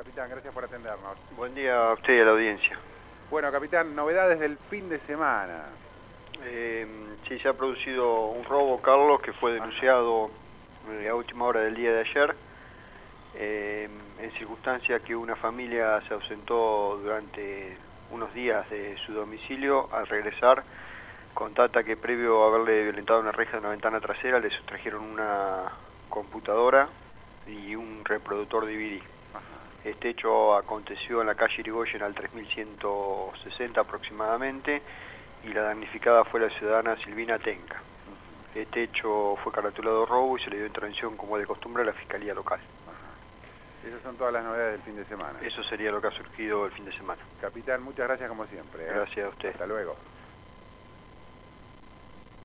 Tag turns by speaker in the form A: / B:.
A: capitán, gracias por atendernos.
B: Buen día a usted y a la audiencia.
A: Bueno, capitán, novedades del fin de semana.
B: Eh, sí, se ha producido un robo, Carlos, que fue denunciado eh, a última hora del día de ayer, eh, en circunstancia que una familia se ausentó durante unos días de su domicilio. Al regresar, contata que previo a haberle violentado una reja de una ventana trasera, le sustrajeron una computadora y un reproductor DVD. Este hecho aconteció en la calle Irigoyen al 3160 aproximadamente y la damnificada fue la ciudadana Silvina Tenca. Este hecho fue caratulado robo y se le dio intervención como de costumbre a la Fiscalía Local.
A: Esas son todas las novedades del fin de semana.
B: Eso sería lo que ha surgido el fin de semana.
A: Capitán, muchas gracias como siempre. ¿eh?
B: Gracias a usted.
A: Hasta luego.